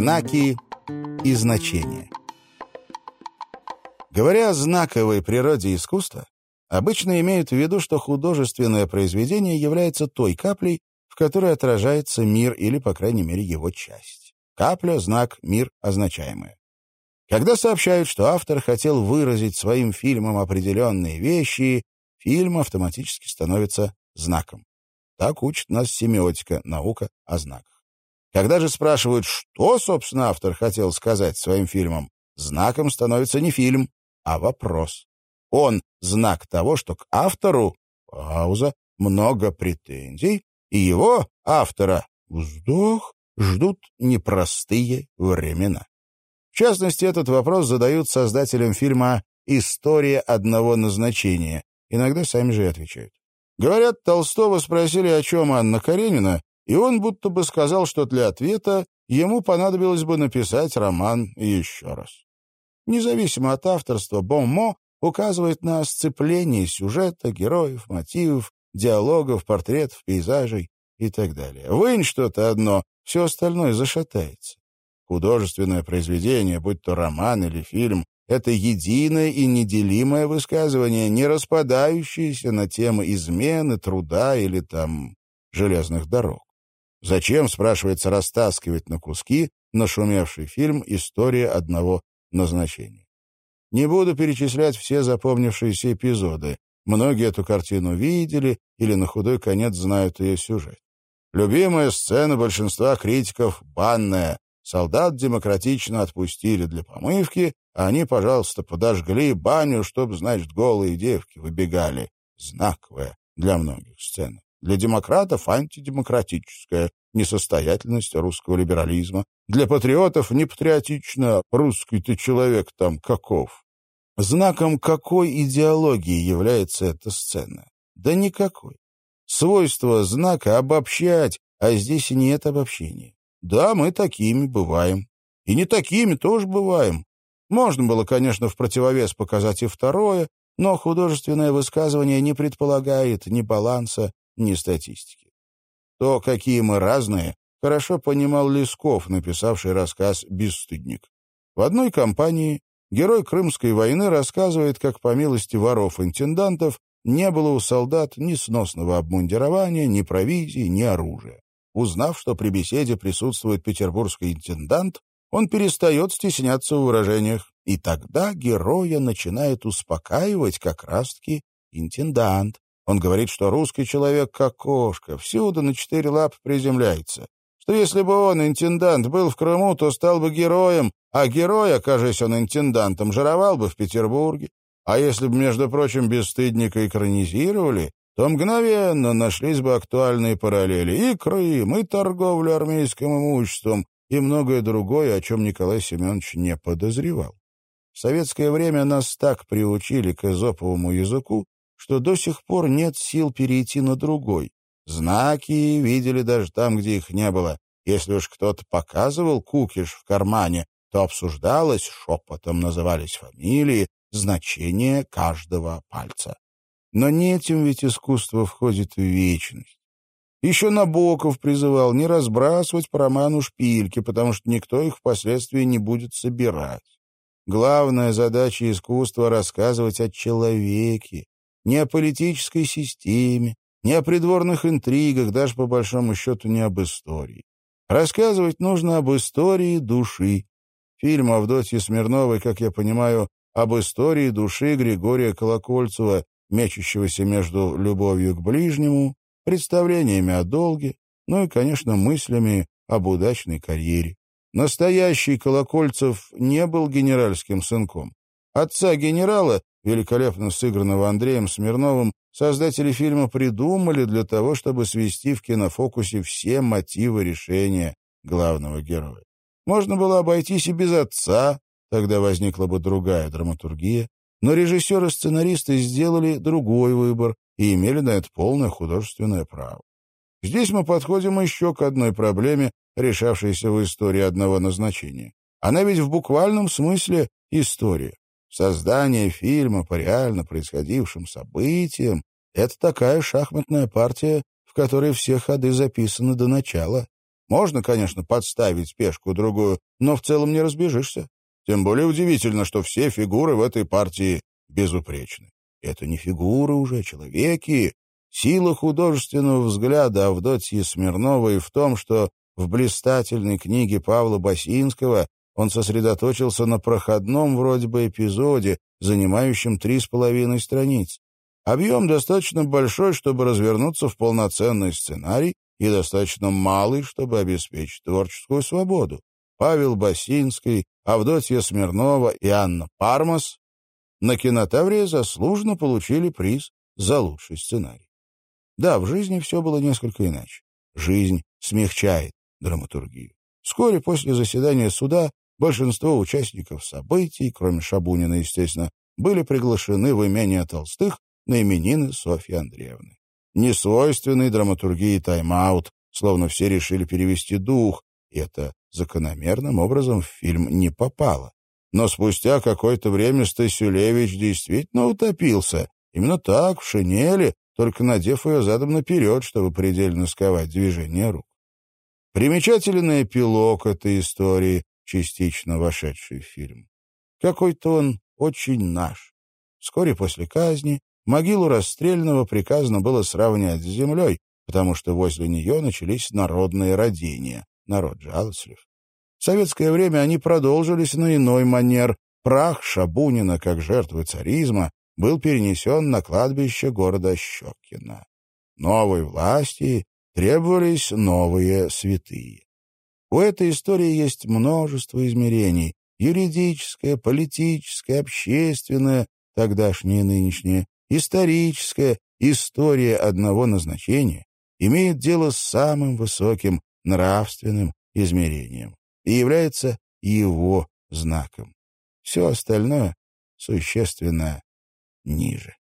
Знаки и значения. Говоря о знаковой природе искусства, обычно имеют в виду, что художественное произведение является той каплей, в которой отражается мир или, по крайней мере, его часть. Капля — знак, мир — означаемое. Когда сообщают, что автор хотел выразить своим фильмом определенные вещи, фильм автоматически становится знаком. Так учит нас семиотика, наука о знаках. Когда же спрашивают, что, собственно, автор хотел сказать своим фильмом, знаком становится не фильм, а вопрос. Он — знак того, что к автору, пауза, много претензий, и его, автора, вздох, ждут непростые времена. В частности, этот вопрос задают создателям фильма «История одного назначения». Иногда сами же и отвечают. Говорят, Толстого спросили, о чем Анна Каренина, и он будто бы сказал, что для ответа ему понадобилось бы написать роман еще раз. Независимо от авторства, Бонмо указывает на сцепление сюжета, героев, мотивов, диалогов, портретов, пейзажей и так далее. Вынь что-то одно, все остальное зашатается. Художественное произведение, будь то роман или фильм, это единое и неделимое высказывание, не распадающееся на темы измены, труда или там железных дорог. Зачем, спрашивается, растаскивать на куски нашумевший фильм «История одного назначения»? Не буду перечислять все запомнившиеся эпизоды. Многие эту картину видели или на худой конец знают ее сюжет. Любимая сцена большинства критиков — банная. Солдат демократично отпустили для помывки, а они, пожалуйста, подожгли баню, чтобы, значит, голые девки выбегали. Знаковая для многих сцена. Для демократов антидемократическая несостоятельность русского либерализма. Для патриотов непатриотично русский-то человек там каков. Знаком какой идеологии является эта сцена? Да никакой. Свойство знака — обобщать, а здесь и нет обобщения. Да, мы такими бываем. И не такими тоже бываем. Можно было, конечно, в противовес показать и второе, но художественное высказывание не предполагает ни баланса, ни статистики. То, какие мы разные, хорошо понимал Лесков, написавший рассказ «Бесстыдник». В одной компании герой Крымской войны рассказывает, как по милости воров-интендантов не было у солдат ни сносного обмундирования, ни провизии, ни оружия. Узнав, что при беседе присутствует петербургский интендант, он перестает стесняться в выражениях, и тогда героя начинает успокаивать как раз-таки интендант. Он говорит, что русский человек как кошка, всюду на четыре лапы приземляется, что если бы он, интендант, был в Крыму, то стал бы героем, а герой, окажись он интендантом, жировал бы в Петербурге. А если бы, между прочим, бесстыдника экранизировали, то мгновенно нашлись бы актуальные параллели и Крым, и торговля армейским имуществом, и многое другое, о чем Николай Семенович не подозревал. В советское время нас так приучили к эзоповому языку, что до сих пор нет сил перейти на другой. Знаки видели даже там, где их не было. Если уж кто-то показывал кукиш в кармане, то обсуждалось, шепотом назывались фамилии, значение каждого пальца. Но не этим ведь искусство входит в вечность. Еще Набоков призывал не разбрасывать по роману шпильки, потому что никто их впоследствии не будет собирать. Главная задача искусства — рассказывать о человеке, не о политической системе, не о придворных интригах, даже по большому счету не об истории. Рассказывать нужно об истории души. Фильм Авдотьи Смирновой, как я понимаю, об истории души Григория Колокольцева, мечущегося между любовью к ближнему, представлениями о долге, ну и, конечно, мыслями об удачной карьере. Настоящий Колокольцев не был генеральским сынком. Отца генерала, великолепно сыгранного Андреем Смирновым, создатели фильма придумали для того, чтобы свести в кинофокусе все мотивы решения главного героя. Можно было обойтись и без отца, тогда возникла бы другая драматургия, но режиссеры и сценаристы сделали другой выбор и имели на это полное художественное право. Здесь мы подходим еще к одной проблеме, решавшейся в истории одного назначения. Она ведь в буквальном смысле история. Создание фильма по реально происходившим событиям — это такая шахматная партия, в которой все ходы записаны до начала. Можно, конечно, подставить пешку-другую, но в целом не разбежишься. Тем более удивительно, что все фигуры в этой партии безупречны. Это не фигуры уже, а человеки. Сила художественного взгляда Авдотьи Смирновой в том, что в блистательной книге Павла Басинского он сосредоточился на проходном вроде бы эпизоде, занимающем три с половиной страниц. Объем достаточно большой, чтобы развернуться в полноценный сценарий, и достаточно малый, чтобы обеспечить творческую свободу. Павел Басинский, Авдотья Смирнова и Анна Пармас на кинотавре заслуженно получили приз за лучший сценарий. Да, в жизни все было несколько иначе. Жизнь смягчает драматургию. Вскоре после заседания суда большинство участников событий, кроме Шабунина, естественно, были приглашены в имение Толстых на именины Софьи Андреевны. Несвойственный драматургии тайм-аут, словно все решили перевести дух, и это закономерным образом в фильм не попало. Но спустя какое-то время Стасюлевич действительно утопился. Именно так, в шинели, только надев ее задом наперед, чтобы предельно сковать движение рук. Примечателен эпилог этой истории, частично вошедший в фильм. Какой-то он очень наш. Вскоре после казни могилу расстрельного приказано было сравнять с землей, потому что возле нее начались народные родения. Народ жалостлив. В советское время они продолжились на иной манер. Прах Шабунина, как жертвы царизма, был перенесен на кладбище города Щекино. Новой власти требовались новые святые. У этой истории есть множество измерений — юридическое, политическое, общественное, тогдашнее и нынешнее, историческое, история одного назначения имеет дело с самым высоким нравственным измерением и является его знаком. Все остальное существенно ниже.